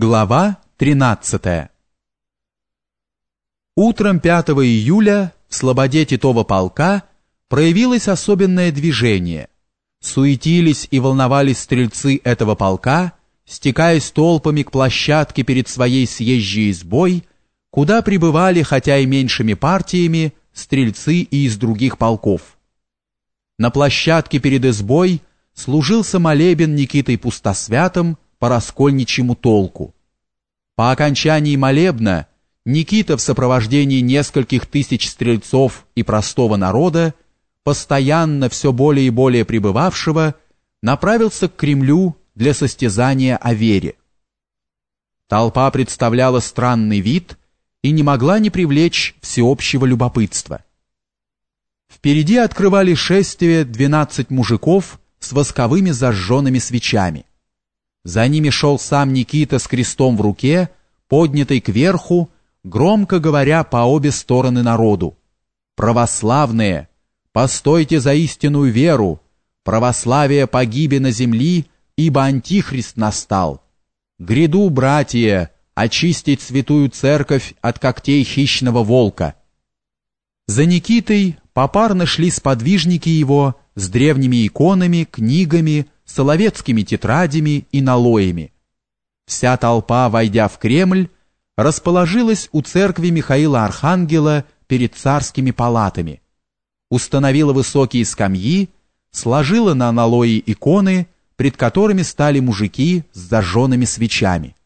Глава 13 Утром 5 июля в слободе Титова полка проявилось особенное движение. Суетились и волновались стрельцы этого полка, стекаясь толпами к площадке перед своей съезжей избой, куда прибывали, хотя и меньшими партиями, стрельцы и из других полков. На площадке перед избой служился молебен Никитой Пустосвятым, по раскольничьему толку. По окончании молебна Никита в сопровождении нескольких тысяч стрельцов и простого народа, постоянно все более и более пребывавшего, направился к Кремлю для состязания о вере. Толпа представляла странный вид и не могла не привлечь всеобщего любопытства. Впереди открывали шествие двенадцать мужиков с восковыми зажженными свечами. За ними шел сам Никита с крестом в руке, поднятый кверху, громко говоря по обе стороны народу. «Православные, постойте за истинную веру, православие погибе на земли, ибо Антихрист настал. Гряду, братья, очистить святую церковь от когтей хищного волка». За Никитой попарно шли сподвижники его с древними иконами, книгами, соловецкими тетрадями и налоями. Вся толпа, войдя в Кремль, расположилась у церкви Михаила Архангела перед царскими палатами, установила высокие скамьи, сложила на налои иконы, пред которыми стали мужики с зажженными свечами.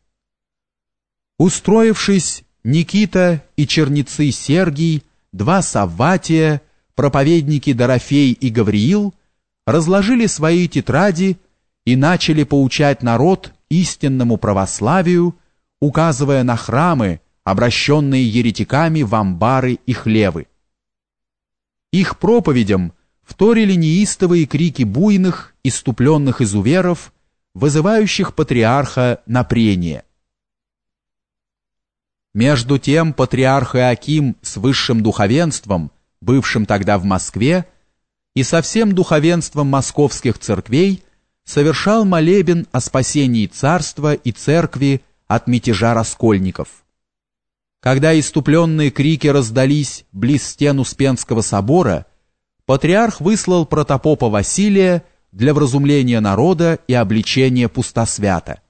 Устроившись, Никита и черницы Сергий, два Савватия, проповедники Дорофей и Гавриил разложили свои тетради и начали поучать народ истинному православию, указывая на храмы, обращенные еретиками в амбары и хлевы. Их проповедям вторили неистовые крики буйных, иступленных изуверов, вызывающих патриарха на прение. Между тем патриарх Иаким с высшим духовенством, бывшим тогда в Москве, и со всем духовенством московских церквей совершал молебен о спасении царства и церкви от мятежа раскольников. Когда иступленные крики раздались близ стен Успенского собора, патриарх выслал протопопа Василия для вразумления народа и обличения пустосвята.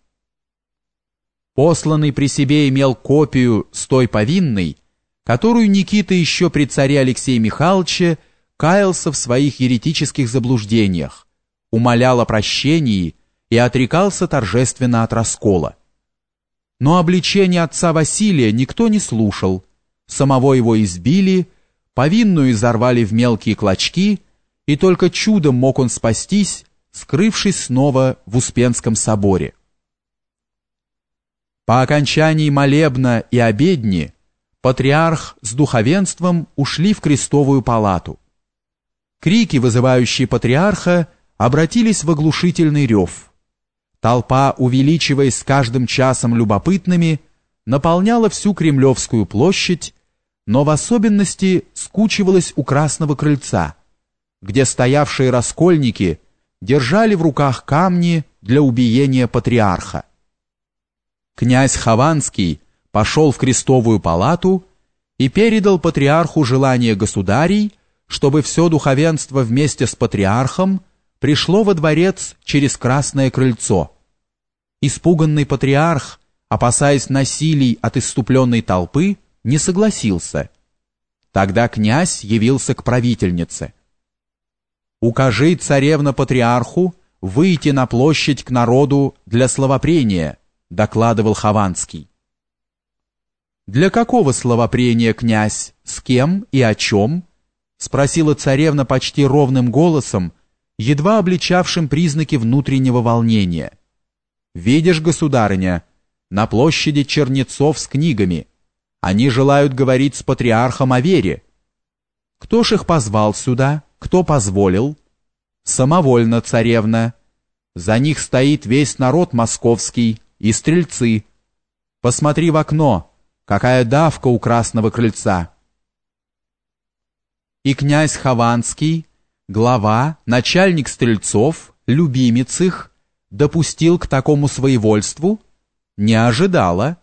Посланный при себе имел копию с той повинной, которую Никита еще при царе Алексея Михайловиче каялся в своих еретических заблуждениях, умолял о прощении и отрекался торжественно от раскола. Но обличение отца Василия никто не слушал, самого его избили, повинную изорвали в мелкие клочки, и только чудом мог он спастись, скрывшись снова в Успенском соборе. По окончании молебна и обедни патриарх с духовенством ушли в крестовую палату. Крики, вызывающие патриарха, обратились в оглушительный рев. Толпа, увеличиваясь с каждым часом любопытными, наполняла всю Кремлевскую площадь, но в особенности скучивалась у Красного крыльца, где стоявшие раскольники держали в руках камни для убиения патриарха. Князь Хованский пошел в крестовую палату и передал патриарху желание государей чтобы все духовенство вместе с патриархом пришло во дворец через Красное крыльцо. Испуганный патриарх, опасаясь насилий от иступленной толпы, не согласился. Тогда князь явился к правительнице. «Укажи, царевна патриарху, выйти на площадь к народу для словопрения», докладывал Хованский. «Для какого словопрения, князь? С кем и о чем?» Спросила царевна почти ровным голосом, едва обличавшим признаки внутреннего волнения. «Видишь, государыня, на площади чернецов с книгами. Они желают говорить с патриархом о вере. Кто ж их позвал сюда? Кто позволил?» «Самовольно, царевна. За них стоит весь народ московский и стрельцы. Посмотри в окно, какая давка у красного крыльца» и князь Хованский, глава, начальник стрельцов, любимец их, допустил к такому своевольству? не ожидала,